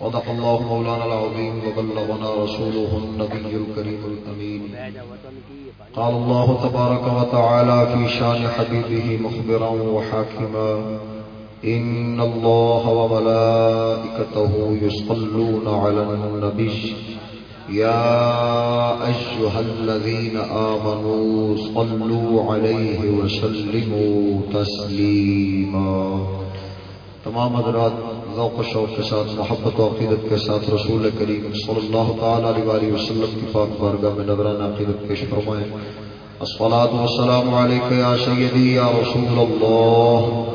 صدق الله مولانا العظيم وبلغنا رسوله النبي الكريم الأمين. قال الله تبارك وتعالى في شان حبيبه مخبرا وحاكما، إن الله وملائكته يصلون على النبي. يا أيها الذين آمنوا صلوا عليه وسلموا تسليما. تمام حضرات ذوق و شوق کے ساتھ محبت و عقیدت کے ساتھ رسول کریم صلی اللہ تعالی علیہ وسلم کی پاک بارگاہ میں نظرانہ عقیدت پیش فرمائیں الصلاة والسلام عليك يا سيدي يا رسول الله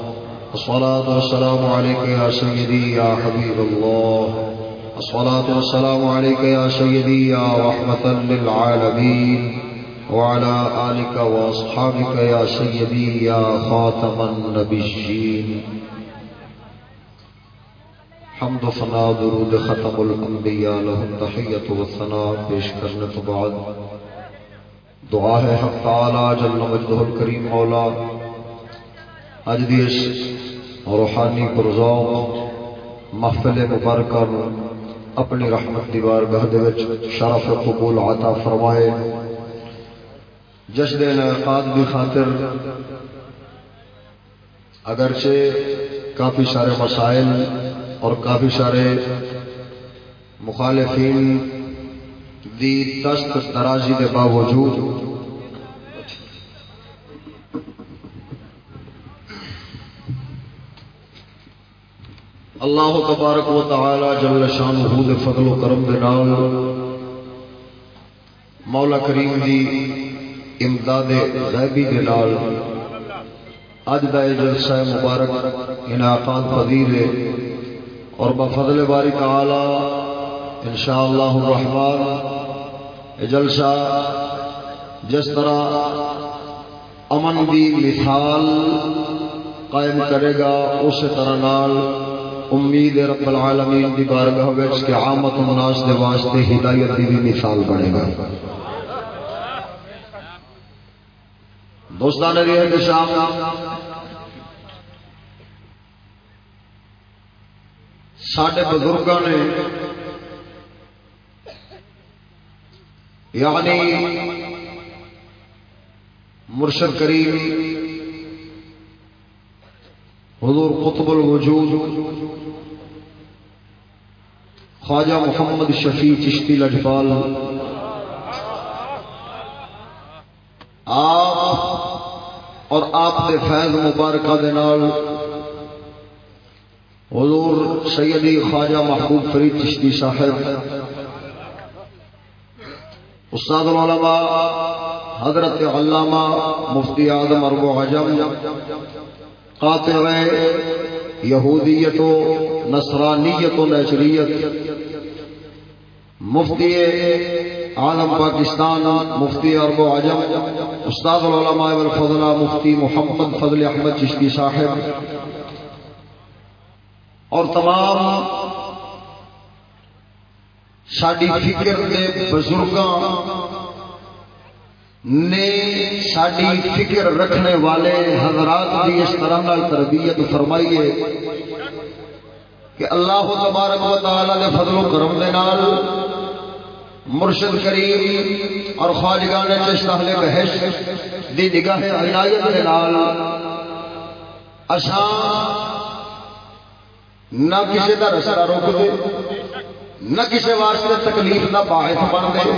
الصلاة والسلام عليك يا سيدي يا حبيب الله الصلاة والسلام عليك يا سيدي يا رحمة للعالمين وعلى آلك وأصحابك يا سيدي يا خاتم النبيين حمد و ثنا درود ختم الانبیاء لهم تحیت و ثنا پیش کرنے تو بعد۔ دعا ہے حق تعالی جل مجدہ الکریم مولا۔ اج دی اس روحانی پرزوق محفل مبارکہ نو اپنی رحمت دی بارگاہ دے وچ شرف قبول عطا فرمائے۔ جشن انعقاد دی خاطر اگرچہ کافی سارے مسائل اور کافی سارے مخالفین دی تست درازی کے باوجود اللہ تبارک و تعالی جل شان دے فضل و کرم دے نال مولا کریم دی امداد غیبی دے نال اج دا جلسہ مبارک انعقاد پذیر ہے۔ اور بفضل باری تعالی انشاءاللہ الرحمن جلسہ جس طرح امن دی مثال قائم کرے گا، اس طرح نال امید رب العالمین دی بارگاہ وچ کہ عامت الناس دے واسطے ہدایت دی بھی مثال بنے گا۔ دوستان ریہ کے سامنے سڈے بزرگوں نے یعنی مرشد کریم حضور قطب الوجود، خواجہ محمد شفیع چشتی لجپال، آپ اور آپ کے فیض مبارکہ دے نال حضور سیدی خواجہ محبوب فرید چشتی صاحب، استاد العلماء حضرت علامہ مفتی اعظم ارب عجم، قاطع یہودیت و نصرانیت و نیچریت، مفتی عالم پاکستان، مفتی ارب و عجم، استاد العلماء والفضلہ مفتی محمد فضل احمد چشتی صاحب اور تمام ساری فکر کے بزرگاں نے ساری فکر رکھنے والے حضرات کی اس طرح تربیت فرمائی ہے کہ اللہ تبارک و تعالی نے فضل و کرم دے نال مرشد کریم اور خواجگان چشت اہل بہشت دی نگاہ عنایت دے نال اساں نہ کسی کا رسا روک دے، نہ کسی واسطے تکلیف کا باعث بن دے۔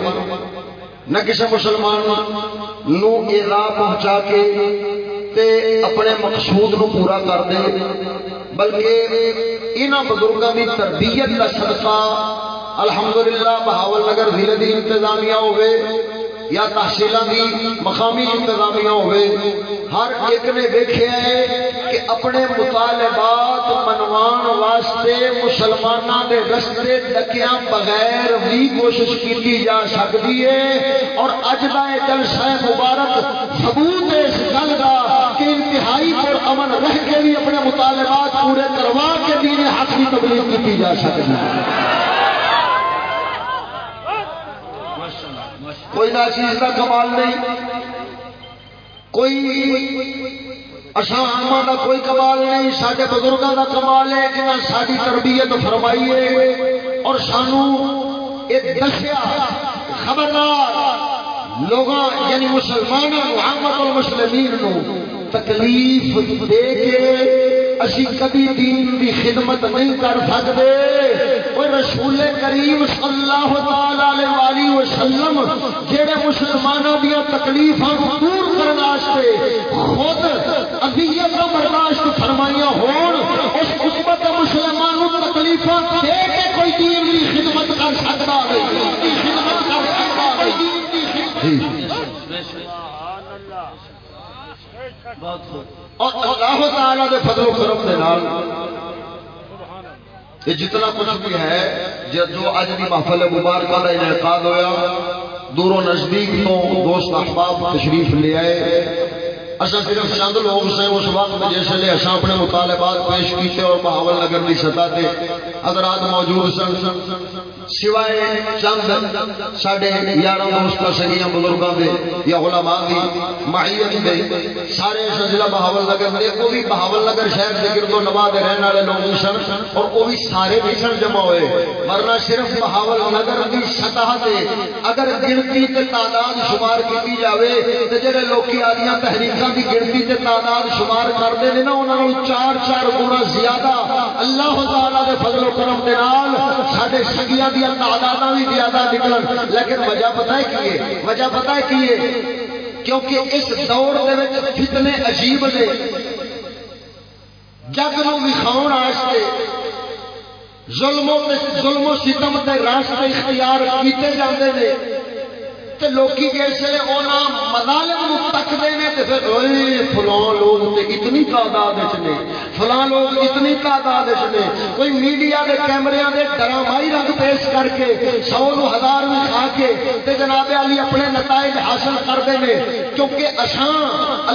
نہ کسی مسلمان نو ایزا پہنچا کے تے اپنے مقصود نو پورا کر دے، بلکہ انہاں بزرگاں دی تربیت کا صدقہ الحمدللہ بہاول نگر ضلع دی انتظامیہ ہوئے یا تحصیل کی مقامی انتظامیہ ہوئے ہر ایک نے دیکھا ہے کہ اپنے مطالبات منوان واسطے مسلمانوں کے رستے ڈکیا بغیر بھی کوشش کی جا سکتی ہے۔ اور اج کا یہ جلسہ مبارک ثبوت اس گل کا کہ انتہائی پر امن رہ کے بھی اپنے مطالبات پورے کروا کے دین حق کی تبلیغ کی جا سکتی ہے۔ کوئی نہ چیز کا کمال نہیں، کوئی اشام کا کوئی کمال نہیں سارے بزرگوں کا کمال ہے جنہیں ساری تربیت فرمائی ہے۔ اور سانو ایک دسیا، خبردار لوگ یعنی مسلمانوں محمد المسلمین تکلیف دے کے اسی کبھی دین دی خدمت نہیں کر سکتے کوئی رسول کریم صلی اللہ تعالی علیہ وسلم جڑے مسلمانوں دیا تکلیفاں دور کرنے واسطے خود اذیت برداشت فرمائیاں ہون اس امت مسلمانوں تکلیفاں دے کے کوئی دین دی خدمت کر سکتا ہے۔ خدمت کر سکتا ہے جی اور اللہ تعالی دے فضل و کرم دے نال یہ جتنا کچھ بھی ہے، جو اج بھی محفل مبارکہ کا انعقاد ہوا دوروں نزدیک تو دوست احباب تشریف لے آئے۔ اصا صرف چند لوگ سے اس وقت جس لیے اصا اپنے مطالبات پیش کیتے اور بہاول نگر کی سطح سے حضرات موجود سن۔ سوائے چند سڈے یارہ دوست سگیاں بزرگوں کے یا علماء دی ماہیت دے، سارے ضلع بہاول نگر دے وہ بھی بہاول نگر شہر کے گرد و نما دے رہنے والے لوگ سن اور وہ بھی سارے بھی سن جمع ہوئے۔ ورنہ صرف بہاول نگر کی سطح سے اگر گنتی تعداد شمار کی جائے تو جہے لوگ آدیاں تحریک کی گنتی تے تعداد شمار کرتے ہیں نا انہوں چار چار گنا زیادہ اللہ تعالی دے فضل و کرم دے نال ساڈے سنگیاں دی تعداد بھی زیادہ نکلن۔ لیکن وجہ پتہ ہے کی ہے وجہ پتہ ہے کی ہے کیونکہ اس دور دے وچ فتنے عجیب نے۔ جگ نو وکھاؤن واسطے ظلم و ظلم و ستم دے راستے اختیار کیتے جاندے نے۔ تے لوکی جیسے مظالم نو تکدے نے تے پھر اوئے فلاں لوگ تے اتنی تعداد وچ نے، فلاں لوگ اتنی تعداد وچ نے، کوئی میڈیا دے کیمریاں دے ڈرامائی رنگ پیش کر کے سو نو ہزار میں کھا کے تے جناب علی اپنے نتائج حاصل کردے نے، کیونکہ اساں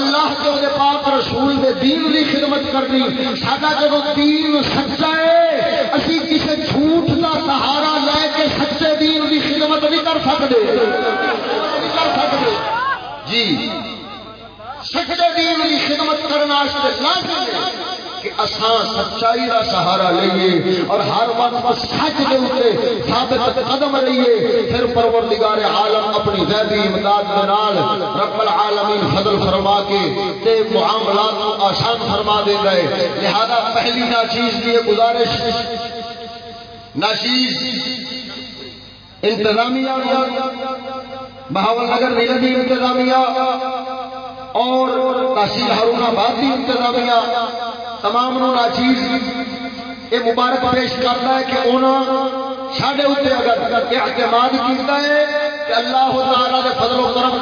اللہ کے دے پاک رسول دے دین دی خدمت کرنی، ساڈا جدوں دین سچا ہے، اسی کسے جھوٹ دا سہارا لے کے سچے دین دی خدمت نہیں کر سکتے جی۔ سچے دین کی خدمت کرنے کہ اساں سچائی کا سہارا لئیے اور ہر وقت سچ کے اتنے ثابت قدم رہیے پھر پروردگار عالم اپنی غیبی امداد کے نال رب العالمین فضل فرما کے تے معاملات کو آسان فرما دے گئے لہذا پہلی ناچیز کی گزارش ناچیز انتظامیہ بہاول نگر ضلع کی انتظامیہ اور تحصیل ہارون آباد کی انتظامیہ، تمام ناچیز یہ مبارک پیش کرتا ہے کہ انہوں سڈے اتنے اگر اعتماد کیتا ہے کہ اللہ تعالیٰ کے فضل و کرم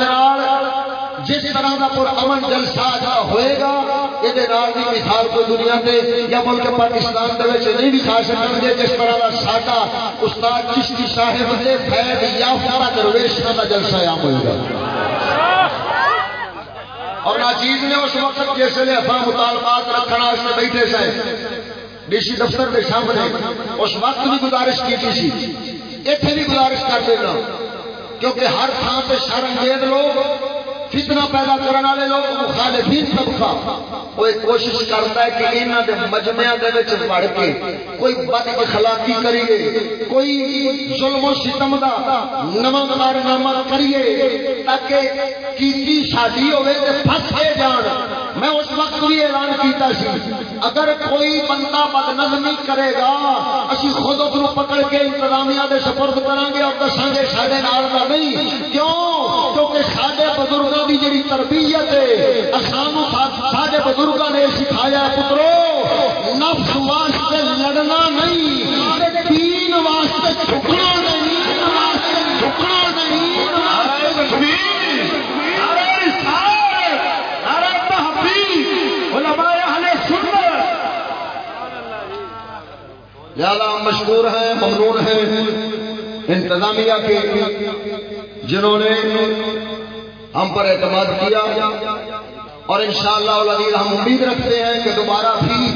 جس طرح کا پر امن جلسہ ہوئے گا، یہ مثال کوئی دنیا دے یا ملک پاکستان دے نہیں دکھا سکیں گے جس طرح کا ساڈا استاد چشتی صاحب دے فیض یا سارا درویش کا جلسہ عام ہوئے گا۔ اور ناچیز نے اس وقت جس لیے اصا مطالبات رکھنا اس میں بیٹھے سے ڈی دفتر کے سامنے اس وقت بھی گزارش کی تھی اتنے بھی گزارش کر دینا، کیونکہ ہر تھان سے شرمگیز لوگ فتنہ پیدا کرنے والے لوگ، مخالفین طبقہ وہ کوشش کرتا ہے کہ انہوں دے مجمع دے وچ وڑ کے کوئی بد اخلاقی کریے، کوئی ظلم و ستم دا نواں کارنامہ کریے، تاکہ کیتی شادی ہوے تے پھس کے جان۔ میں اس وقت بھی اعلان کیتا سی، اگر کوئی بندہ بد نظمی کرے گا، اسی خود اس پکڑ کے انتظامیہ دے سپرد کریں گے اور دساں گے سارے نال کا نہیں۔ کیوں؟ کیونکہ سارے بزرگوں کی جڑی تربیت ہے سانو سارے بزرگوں نے سکھایا پترو، نفس واسطے لڑنا نہیں تین واسطے جھکنا نہیں۔ لہذا مشہور ہیں ممنون ہیں انتظامیہ کے جنہوں نے ہم پر اعتماد کیا۔ اور انشاءاللہ شاء ہم امید رکھتے ہیں کہ دوبارہ بھی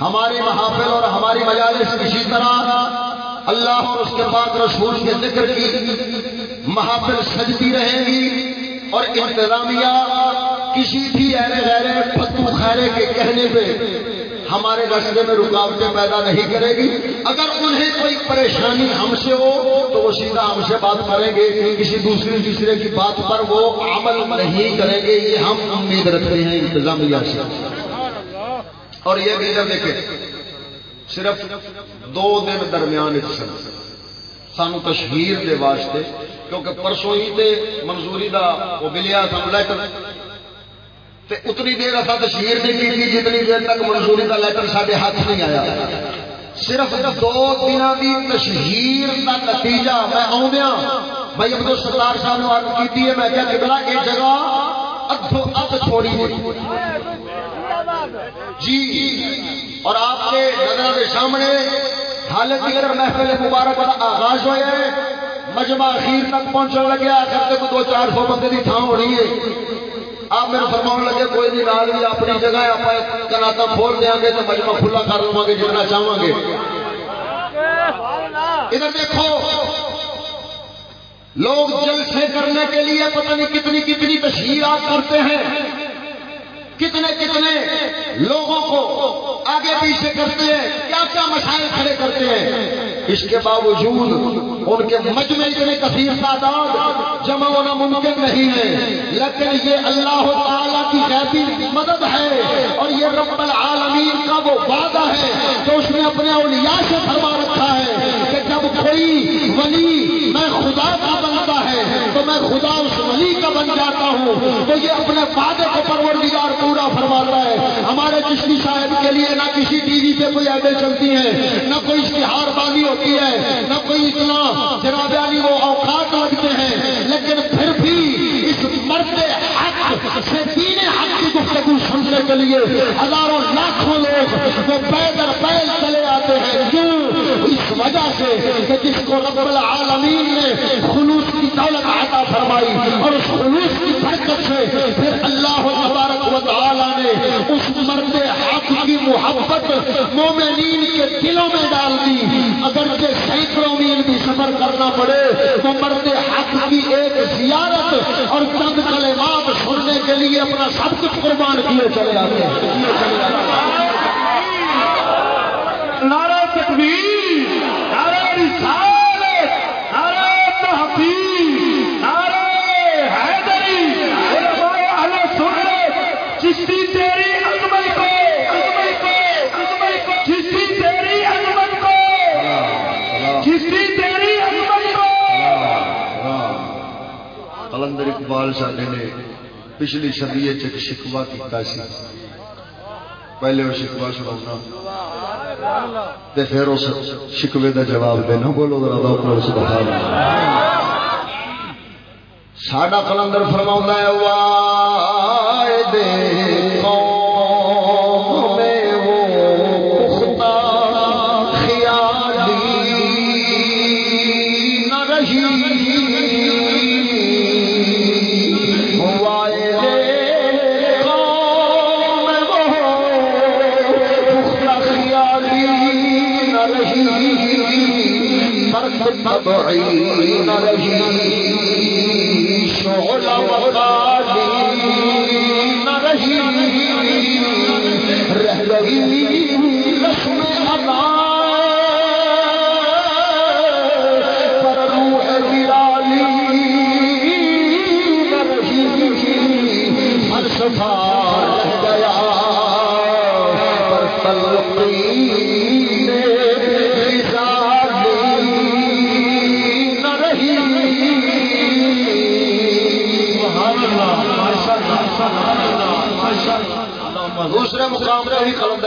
ہماری محافل اور ہماری مجالس کسی طرح اللہ اور اس کے بعد رسول کے ذکر کی محافل سجتی رہیں گی اور انتظامیہ کسی بھی ایرے غیرے پتو خیرے کے کہنے پہ ہمارے رستے میں رکاوٹیں پیدا نہیں کرے گی۔ اگر انہیں کوئی پریشانی ہم سے ہو، تو وہ سیدھا ہم سے بات کریں گے۔ کسی دوسرے، تیسرے کی بات پر وہ عمل نہیں کریں گے۔ یہ ہم امید رکھتے ہیں انتظامیہ سے۔ اور یہ بھی جب دیکھیں، صرف دو دن درمیان سانو تشہیر دے واسطے، کیونکہ پرسوں ہی تے منظوری دا وہ ملیا سانو لیٹر۔ تے اتنی دیر اصا تشہیر نہیں کی تھی جتنی دیر تک منظوری کا لیٹر سارے ہاتھ نہیں آیا۔ صرف دو دن کی تشہیر کا نتیجہ میں آدھا بھائی ابدو سردار صاحب نے عرض کی ہے، میں کیا کہ یہ جگہ ادھو ادھ چھوڑی ہوئی جی اور آپ کے نظر کے سامنے حالت دیگر محفل مبارک کا آغاز ہوا ہے۔ مجمع اخیر تک پہنچنے لگے، آخر تک دو چار سو بندے کی تھان ہونی ہے۔ آپ میرے فرما لگے، کوئی نہیں، نال بھی اپنی جگہ آپ کناتا کھول دیا گے تو مجمع کھلا کر لوا گے جتنا چاہوں گے۔ ادھر دیکھو، لوگ جلسے کرنے کے لیے پتہ نہیں کتنی کتنی تشہیرات کرتے ہیں۔ کتنے کتنے لوگوں کو آگے پیچھے کرتے ہیں، کیا کیا مسائل کھڑے کرتے ہیں؟ اس کے باوجود ان کے مجمع اتنے کثیر تعداد جمع ہونا ممکن نہیں ہے۔ لیکن یہ اللہ تعالی کی غیبی مدد ہے اور یہ رب العالمین کا وہ وعدہ ہے جو اس نے اپنے اولیاء سے فرما رکھا ہے کہ جب کوئی ولی میں خدا کا بنتا ہے، تو میں خدا اس ولی کا چاہتا ہوں۔ تو یہ اپنے وعدے کو پروردگار پورا فرماتا ہے۔ ہمارے چشتی صاحب کے لیے نہ کسی ٹی وی پہ کوئی ایڈیں چلتی ہیں، نہ کوئی اشتہار بازی ہوتی ہے، نہ کوئی اتنا جناب علی وہ اوقات لگتے ہیں، لیکن پھر بھی اس مرد سے دین حق کی گفتگو سمجھنے کے لیے ہزاروں لاکھوں لوگ وہ پیدل پیل چلے آتے ہیں۔ کیوں؟ اس وجہ سے کہ جس کو رب العالمین نے خلوص کی دولت عطا فرمائی اور اس خلوص کی برکت سے پھر اللہ تبارک و تعالی نے اس مرد حق کی محبت مومنین کے دلوں میں ڈال دی۔ اگر کہ سینکڑوں میل بھی سفر کرنا پڑے تو مرد حق کی ایک زیارت اور چند کلمات سننے کے لیے اپنا سب کچھ قربان کیے چلے آتے ہیں۔ نعرہ تکبیر، نعرہ رسالت، نعرہ تحقیق نعرہ حیدری علماء اہل سنت چشتی تیری عظمت کو چشتی تیری عظمت کو چشتی تیری عظمت کو قلندر اقبال صاحب نے پچھلی صدی شکوا کیتا سی۔ پہلے وہ شکوا سنا پھر اس شکوے کا جواب دینا۔ بولو سبحان ساڈا کلندر فرما ہے دے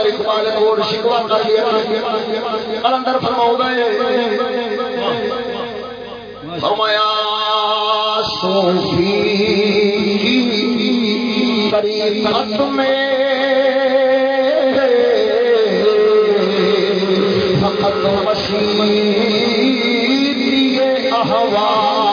اقبال اور شکوا کر لیا۔ کلندر فرماؤں ہے فرمایا طریقت میں فقط مسیح احوال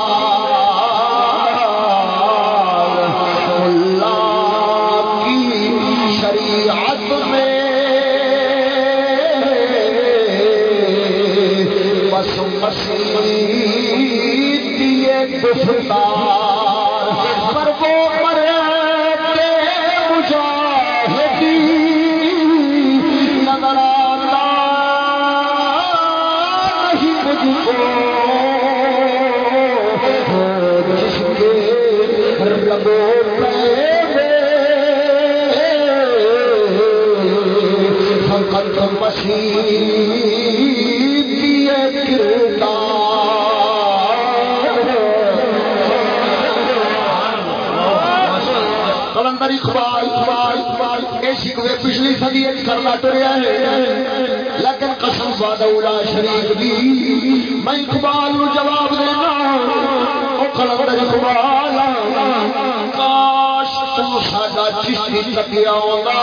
ساڈا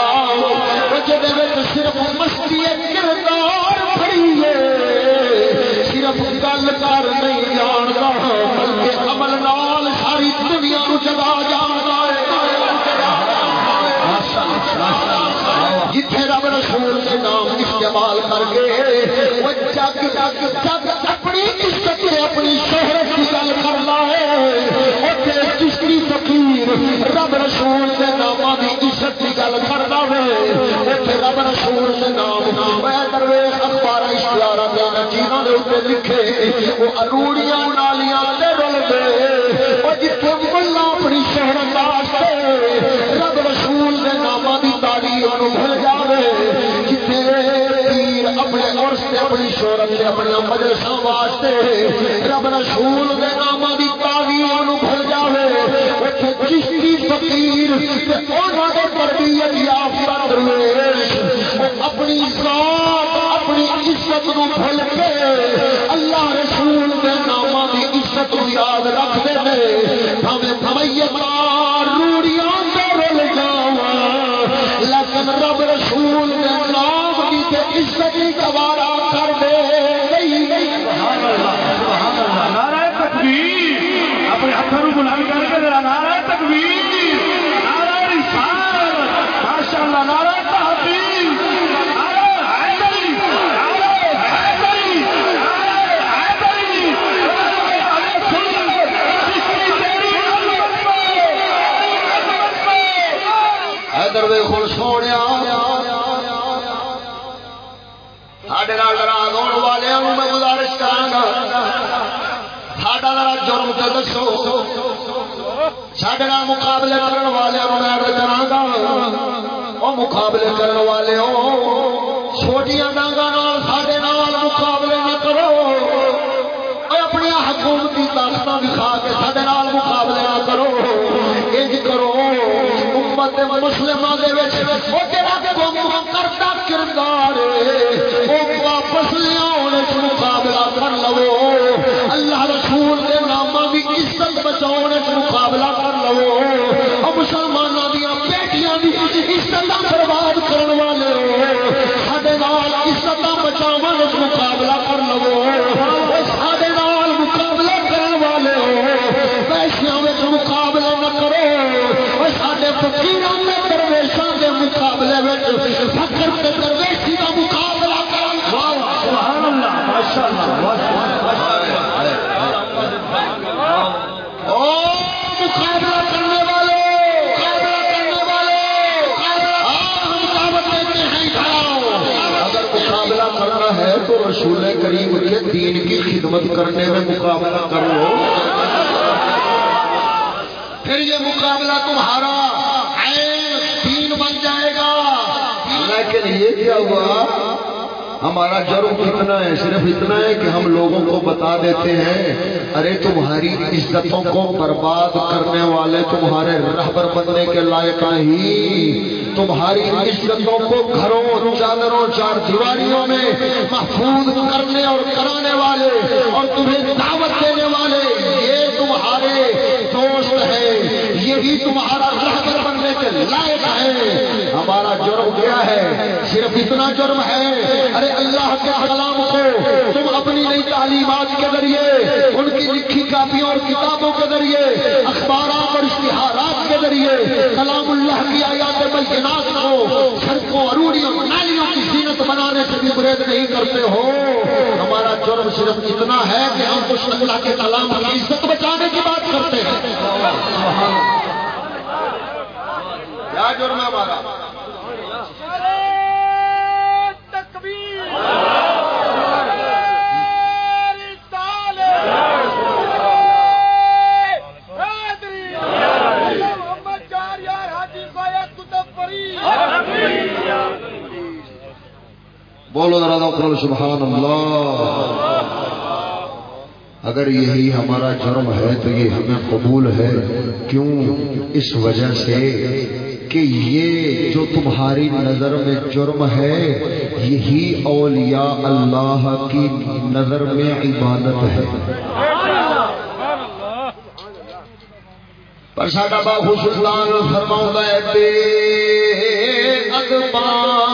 صرف مستی کردار پڑیے صرف گل کر نہیں جانتا بلکہ عمل نال ساری دنیا کو جگا جانتا جتھے رب رسول کے نام استعمال کر کے وہ جگ جگ جگ اپنی عزت اپنی شہرت عزت گل رب رسول نام درویش اخبار لکھے۔ نالیاں رل ملا اپنی شہرت رب رسول کے نام کی بھول اپنے عرص اپنی شہرت سے اپنے مجلسوں واسطے رب رسول کے نام کی تعلیم چشتی فقیر تربیت یافتہ درویش اپنی ذات، اپنی عزت بھول کے اللہ رسول کے نام کی عزت یاد رکھتے ہیں۔ ہمیں روڑیاں رل جاوا لیکن رب رسول کے نام کی عزت گوارا کر دے دسو سڈے مقابلے کرنے والوں میں ارد کرا وہ مقابلے کرنے والے چھوٹیاں ڈانگا سڈے مقابلے نہ کرو اپنی حکومتی طاقت دکھا کے سڈے مقابلے نہ کرو انج کرو امت مسلموں کے کرتا کردار واپس لیا مقابلہ کر لو بچاؤ مقابلہ کر لو۔ مسلمانوں دیا بیٹیاں کی عزت برباد کرنے کے دین کی خدمت کرنے میں مقابلہ کرو پھر یہ مقابلہ تمہارا دین بن جائے گا۔ لیکن یہ کیا ہوا؟ ہمارا جرم اتنا ہے، صرف اتنا ہے کہ ہم لوگوں کو بتا دیتے ہیں، ارے تمہاری عزتوں کو برباد کرنے والے تمہارے رہبر بننے کے لائق نہیں۔ تمہاری عزتوں کو گھروں، چادروں، چار دیواریوں میں محفوظ کرنے اور کرانے والے اور تمہیں دعوت دینے والے، یہ تمہارے دوست ہیں، یہی تمہارا کے لائق ہے۔ ہمارا جرم کیا ہے۔ صرف اتنا جرم ہے۔ ارے اللہ کے کلام کو تم اپنی نئی تعلیمات کے ذریعے، ان کی کاپیوں اور کتابوں کے ذریعے، اخبارات اور اشتہارات کے ذریعے، کلام اللہ کی آیات بینات کو سڑکوں، اروڑیوں، نالیوں کی زینت بنانے سے بھی گریز نہیں کرتے ہو۔ ہمارا جرم صرف اتنا ہے کہ ہم کچھ اللہ کے کلام کی عزت بچانے کی بات کرتے ہیں۔ جرم ہمارا بولو ذرا سبحان اللہ۔ اگر یہی ہمارا جرم ہے تو یہ ہمیں قبول ہے۔ کیوں؟ اس وجہ سے کہ یہ جو تمہاری نظر میں جرم ہے، یہی اولیاء اللہ کی نظر میں عبادت ہے۔ پر ساڈا بابو سلطان فرماؤں ہے بے ادبان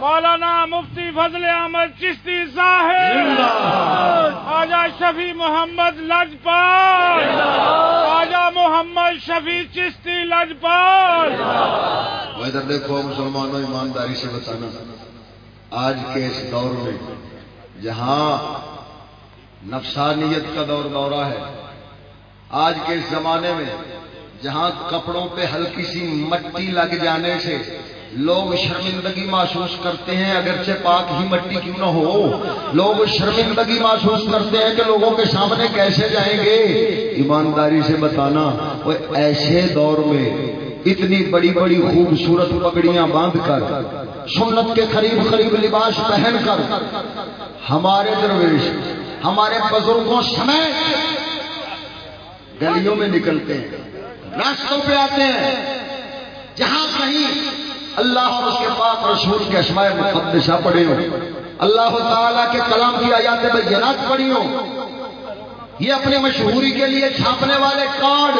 مولانا مفتی فضل احمد چشتی صاحب۔ آجا شفیع محمد لجپال آجا محمد شفیع چشتی لجپال وہ ادھر دیکھو مسلمانوں ایمانداری سے بتانا۔ آج کے اس دور میں جہاں نفسانیت کا دور دورہ ہے آج کے اس زمانے میں جہاں کپڑوں پہ ہلکی سی مٹی لگ جانے سے لوگ شرمندگی محسوس کرتے ہیں، اگرچہ پاک ہی مٹی کیوں نہ ہو۔ لوگ شرمندگی محسوس کرتے ہیں کہ لوگوں کے سامنے کیسے جائیں گے۔ ایمانداری سے بتانا، وہ ایسے دور میں اتنی بڑی بڑی خوبصورت پگڑیاں باندھ کر، سنت کے قریب قریب لباس پہن کر، ہمارے درویش، ہمارے بزرگوں سمیت گلیوں میں نکلتے ہیں۔ راستوں پہ آتے ہیں۔ جہاں کہیں اللہ اور اس کے پاک رسول کے اسماء مقدسہ پڑے ہوں۔ اللہ تعالیٰ کے کلام کی آیات بینات پڑھی ہوں۔ یہ اپنے مشہوری کے لیے چھاپنے والے کارڈ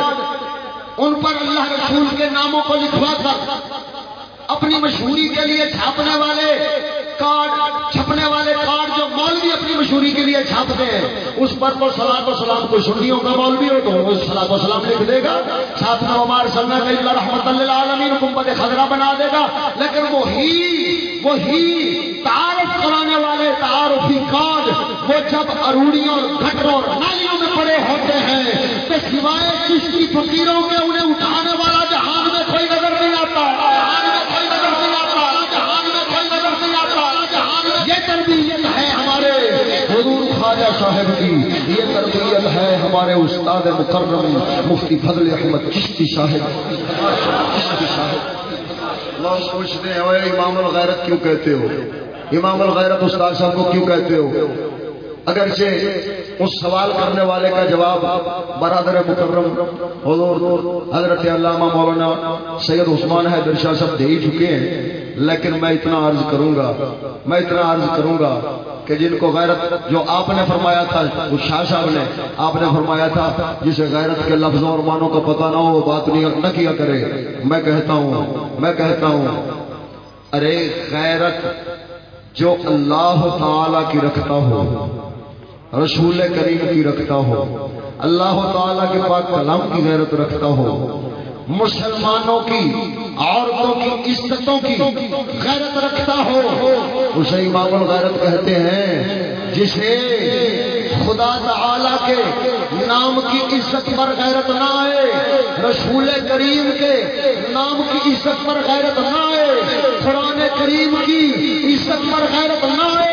ان پر اللہ رسول کے ناموں کو لکھوا کر اپنی مشہوری کے لیے چھاپنے والے کارڈ، چھپنے والے کارڈ جو مولوی اپنی مشہوری کے لیے چھاپتے ہیں، اس پر تو سلاد و سلام کو سنیوں کا مولوی ہو تو سلاد و سلام لکھ دے گا۔ ساتھ میں عمار سلم اللہ رحمت اللہ عالمین گنبد خزرہ بنا دے گا۔ لیکن وہی وہی تعارف کرانے والے تعارفی کارڈ، وہ جب اروڑیوں گھٹروں نالیوں میں پڑے ہوتے ہیں، تو سوائے چشتی فقیروں کے انہیں اٹھانے والا جہان میں کوئی نظر ہمارے استاد مکرم مفتی فضل احمد چشتی صاحب۔ چشتی صاحب۔ لوگ ہیں امام الغیرت کیوں کہتے ہو؟ امام الغیرت استاد صاحب کو کیوں کہتے ہو؟ اگرچہ اس سوال کرنے والے کا جواب برادر مکرم، حضور حضرت علامہ مولانا سید عثمان ہے درشا صاحب دے ہی چکے ہیں۔ لیکن میں اتنا عرض کروں گا، میں اتنا عرض کروں گا کہ جن کو غیرت جو آپ نے فرمایا تھا اس شاہ صاحب نے آپ نے فرمایا تھا، جسے غیرت کے لفظوں اور معنوں کا پتہ نہ ہو، وہ بات نہیں نہ کیا کرے۔ میں کہتا ہوں، میں کہتا ہوں، ارے غیرت جو اللہ تعالی کی رکھتا ہو رسول کریم کی رکھتا ہو اللہ تعالی کے پاک کلام کی غیرت رکھتا ہو مسلمانوں کی، عورتوں کی، عزتوں کی غیرت رکھتا ہو اسے امام الغیرت کہتے ہیں، جسے خدا تعالی کے نام کی عزت پر غیرت نہ آئے، رسول کریم کے نام کی عزت پر غیرت نہ آئے، قرآن کریم کی عزت پر غیرت نہ آئے۔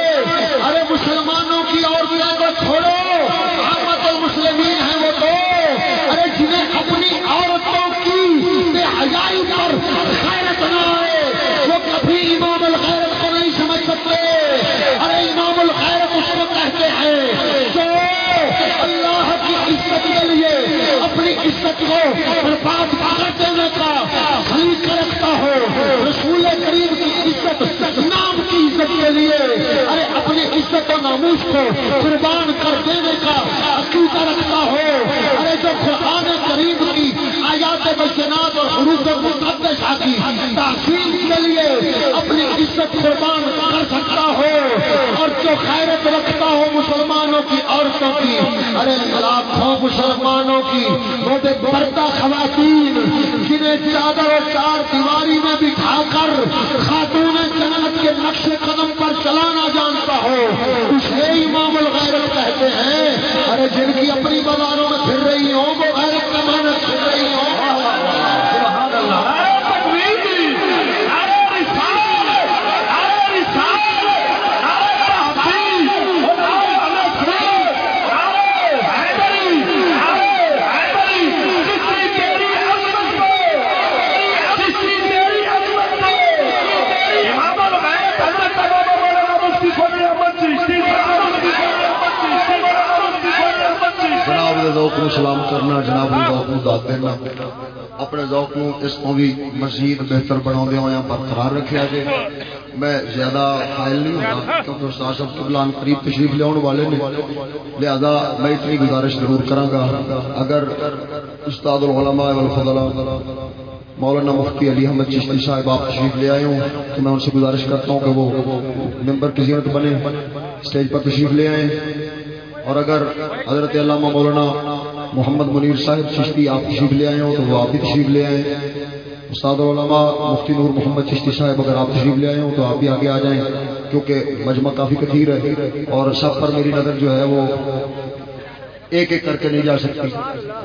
ارے مسلمانوں کی عورتوں کو چھوڑو احمد المسلمین ہیں وہ تو ارے جنہیں اپنی عورتوں کی بے حیائی پر خیرت نہ آئے وہ کبھی امام الغیرت کو نہیں سمجھ سکتے۔ ارے، امام الغیرت اس کو کہتے ہیں، جو اللہ کی عزت کے لیے اپنی عزت کو ناموس کو قربان کر دینے کا عقیدہ رکھتا ہو۔ ارے جو قرآن کریم کی آیات بچنات اور حروف مقدسہ کی تحصیل کے لیے اپنی عزت قربان کر سکتا ہو اور جو خیرت رکھتا ہو مسلمانوں کی عورتوں کی۔ ارے لاکھوں مسلمانوں کی وہ بے پردہ خواتین جنہیں چادر اور چار دیواری میں بٹھا کر خاتون جنت کے نقش قدم پر چلانا جانتا ہو اسے امام الغیرت کہتے ہیں، ارے جن کی اپنی بازاروں میں پھر رہی ہوں، وہ غیرت کا محنت پھر رہی ہوں سبحان اللہ نعرہ تکبیر نعرہ رسالت نعرہ رسالت نعرہ تحقیق نعرہ نصر نعرہ حیدری نعرہ حیدری چشتی تیری عظمت پہ چشتی تیری عظمت پہ امام الغیب حضرت بابا مولانا مفتی فضل احمد چشتی مفتی فضل احمد چشتی مفتی فضل احمد چشتی جناب دے ذوق نو سلام کرنا جناب دے ذوق دینا۔ اپنے ذوق نو اس کو بھی مزید بہتر بنا برقرار رکھا جائے میں زیادہ قائل نہیں ہوتا کیونکہ استاد صاحب قبلان قریب تشریف لے والے نے۔ لہذا میں اتنی گزارش ضرور کراں گا اگر استاد العلماء والفضلاء مولانا مفتی علی احمد چشتی صاحب آپ تشریف لے آئے ہوں، تو میں ان سے گزارش کرتا ہوں کہ وہ ممبر کی زینت بنے اسٹیج پر تشریف لے آئیں اور اگر حضرت علامہ مولانا محمد منیر صاحب چشتی آپ تشریف لے آئے ہوں تو وہ آپ بھی تشریف لے آئیں استاد علماء مفتی نور محمد چشتی صاحب اگر آپ تشریف لے آئے ہوں تو آپ بھی آگے آ جائیں، کیونکہ مجمع کافی کثیر ہے اور سب پر میری نظر جو ہے وہ ایک ایک کر کے نہیں جا سکتی۔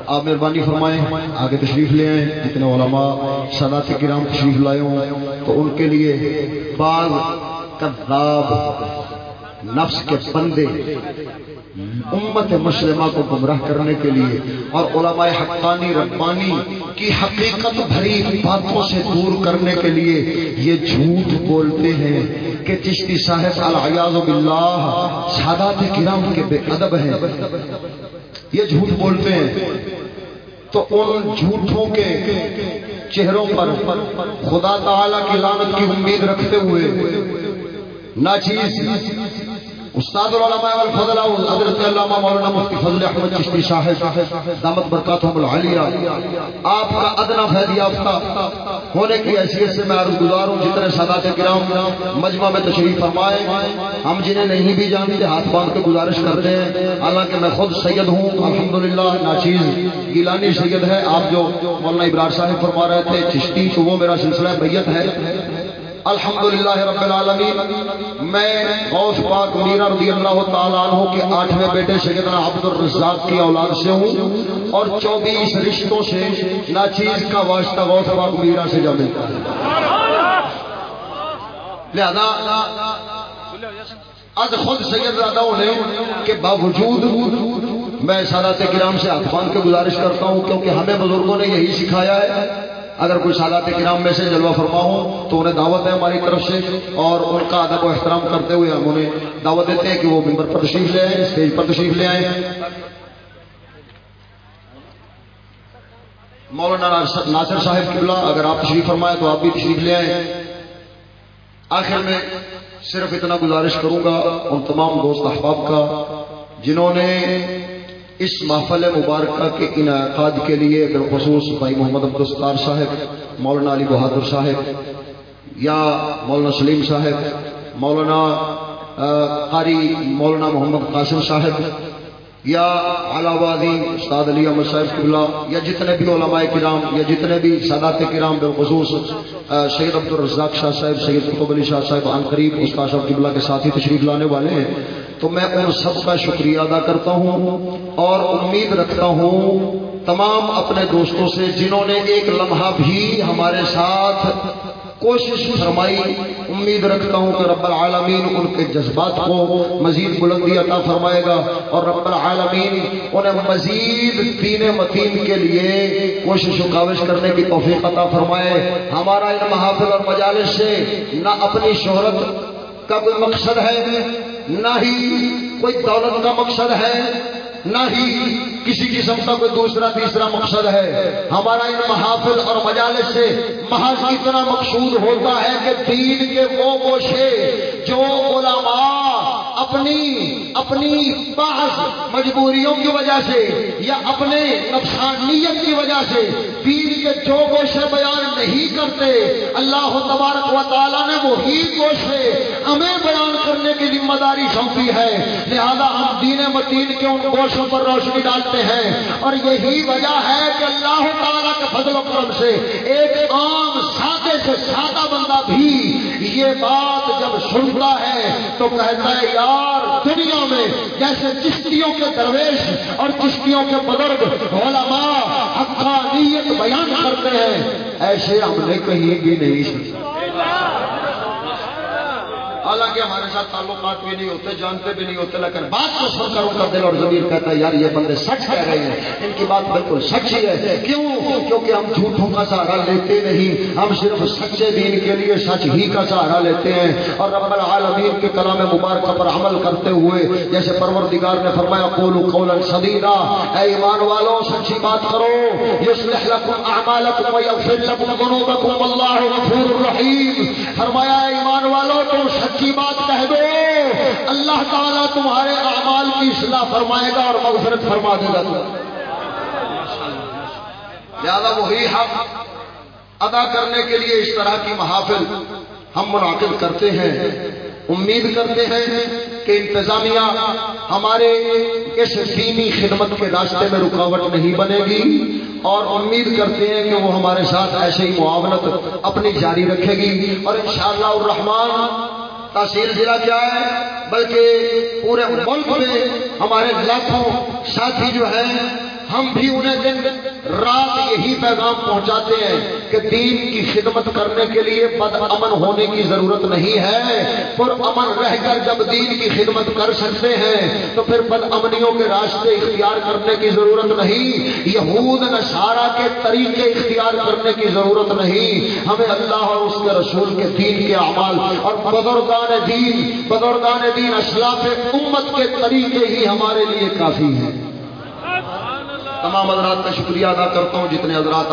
آپ مہربانی فرمائیں، آگے تشریف لے آئیں۔ جتنے علماء صدات کرام تشریف لائے ہوں تو ان کے لیے بعض کذاب نفس کے بندے امت مسلمہ کو گمراہ کرنے کے لیے اور علماء حقانی ربانی کی حقیقت بھری باتوں سے دور کرنے کے لیے یہ جھوٹ بولتے ہیں کہ چشتی صاحب العیاض باللہ، سادات کرام کے بے ادب ہیں۔ یہ جھوٹ بولتے ہیں۔ تو ان جھوٹوں کے چہروں پر خدا تعالی کی لعنت کی امید رکھتے ہوئے ناچیز استاد العلماء والفضل حضرت علامہ مولانا مفتی فضل احمد چشتی صاحب، دامت برکاتہم العالیہ، آپ کا ادنا فیض یافتہ، ہونے کی حیثیت سے میں عرض گزار ہوں، جتنے سادات کرام مجمع میں تشریف فرمائے، ہم جنہیں نہیں بھی جانتے، ہاتھ باندھ کے گزارش کرتے ہیں، حالانکہ میں خود سید ہوں، الحمدللہ، ناچیز گیلانی سید ہے، آپ جو مولانا ابرار صاحب فرما رہے تھے، چشتی، تو وہ میرا سلسلہ بیت ہے الحمدللہ رب العالمین، میں غوث پاک میرا رضی اللہ تعالیٰ عنہ کے آٹھویں بیٹے سیدنا عبد الرزاق کی اولاد سے ہوں اور چوبیس رشتوں سے ناچیز کا واسطہ غوث پاک میرا سے جا ملتا ہے۔ لہذا، از خود سید زادہ نے کہ باوجود میں سادات کرام سے اخبان کے گزارش کرتا ہوں کیونکہ ہمیں بزرگوں نے یہی سکھایا ہے اگر کوئی سادات کرام میں سے جلوہ فرما ہو تو انہیں دعوت ہے ہماری طرف سے اور ان کا ادب و احترام کرتے ہوئے ہم انہیں دعوت دیتے ہیں کہ وہ ممبر پر تشریف لے آئیں، اسٹیج پر تشریف لے آئیں۔ مولانا ناصر صاحب قبلہ، اگر آپ تشریف فرمائیں تو آپ بھی تشریف لے آئیں۔ آخر میں صرف اتنا گزارش کروں گا ان تمام دوست احباب کا، جنہوں نے اس محفل مبارکہ کے انعقاد کے لیے بالخصوص بھائی محمد عبدالستار صاحب، مولانا علی بہادر صاحب یا مولانا سلیم صاحب، مولانا قاری مولانا محمد قاسم صاحب یا علابادی استاد علی احمد صاحب قبلہ یا جتنے بھی علماء کرام یا جتنے بھی سادات کرام بالخصوص سید عبد الرزاق شاہ صاحب، سید قطب علی شاہ صاحب عن قریب استاد صاحب قبلہ کے ساتھ ہی تشریف لانے والے ہیں۔ تو میں ان سب کا شکریہ ادا کرتا ہوں اور امید رکھتا ہوں تمام اپنے دوستوں سے جنہوں نے ایک لمحہ بھی ہمارے ساتھ کوشش فرمائی، امید رکھتا ہوں کہ رب العالمین ان کے جذبات کو مزید بلندی عطا فرمائے گا اور رب العالمین انہیں مزید دین متین کے لیے کوشش و کاوش کرنے کی توفیق عطا فرمائے۔ ہمارا ان محافل اور مجالس سے نہ اپنی شہرت کا کوئی مقصد ہے نہ ہی کوئی دولت کا مقصد ہے، نہ ہی کسی قسم کا کوئی دوسرا تیسرا مقصد ہے۔ ہمارا ان محافل اور مجالس سے محض اتنا مقصود ہوتا ہے کہ دین کے وہ گوشے جو علماء اپنی اپنی بعض مجبوریوں کی وجہ سے یا اپنے نفسانیت کی وجہ سے دین کے جو گوشے بیان نہیں کرتے، اللہ تبارک و تعالیٰ نے وہی گوشے ہمیں بیان کرنے کی ذمہ داری سونپی ہے۔ لہذا ہم دین متین کے ان گوشوں پر روشنی ڈالتے ہیں۔ اور یہی وجہ ہے کہ اللہ تعالیٰ کے فضل و کرم سے ایک عام سادے سے سادہ بندہ بھی یہ بات جب سنتا ہے تو کہتا ہے، یار، دنیا میں جیسے چشتیوں کے درویش اور چشتیوں کے بزرگ علماء حقانیت بیان کرتے ہیں، ایسے ہم نے کہیں بھی نہیں سنا حالانکہ ہمارے ساتھ تعلقات بھی نہیں ہوتے، جانتے بھی نہیں ہوتے، لیکن بات تو سن کر کا دل اور ضمیر کہتا ہے، یار یہ بندے سچ کہہ رہے ہیں۔ ان کی بات بالکل سچ ہی ہے۔ کیوں؟ کیونکہ ہم جھوٹوں کا سہارا لیتے نہیں۔ ہم صرف سچے دین کے لیے سچ ہی کا سہارا لیتے ہیں۔ اور رب العالمین کے کلام مبارکہ پر عمل کرتے ہوئے جیسے پروردگار نے فرمایا، قولوا قولا سدیدا۔ اے ایمان والو، سچی بات کرو۔ یصلح لكم اعمالکم ويغفر لكم ذنوبكم والله غفور رحیم۔ فرمایا، اے ایمان والو، تم سچی بات کہہ دو۔ اللہ تعالیٰ تمہارے اعمال کی اصلاح فرمائے گا اور مغفرت فرما دے گا لہذا وہی حق ادا کرنے کے لیے اس طرح کی محافل ہم منعقد کرتے ہیں۔ امید کرتے ہیں کہ انتظامیہ ہمارے اس دینی خدمت کے راستے میں رکاوٹ نہیں بنے گی اور امید کرتے ہیں کہ وہ ہمارے ساتھ ایسے ہی معاونت اپنی جاری رکھے گی۔ اور انشاءاللہ الرحمن تحصیل ضلع کیا ہے بلکہ پورے ملک میں ہمارے لاکھوں ساتھی جو ہیں ہم بھی انہیں دن رات یہی پیغام پہنچاتے ہیں کہ دین کی خدمت کرنے کے لیے بد امن ہونے کی ضرورت نہیں ہے۔ پر امن رہ کر جب دین کی خدمت کر سکتے ہیں، تو پھر بد امنیوں کے راستے اختیار کرنے کی ضرورت نہیں۔ یہود نشارہ کے طریقے اختیار کرنے کی ضرورت نہیں۔ ہمیں اللہ اور اس کے رسول کے دین کے اعمال اور بزرگان دین بزرگان دین اسلاف امت کے طریقے ہی ہمارے لیے کافی ہیں۔ تمام حضرات کا شکریہ ادا کرتا ہوں جتنے حضرات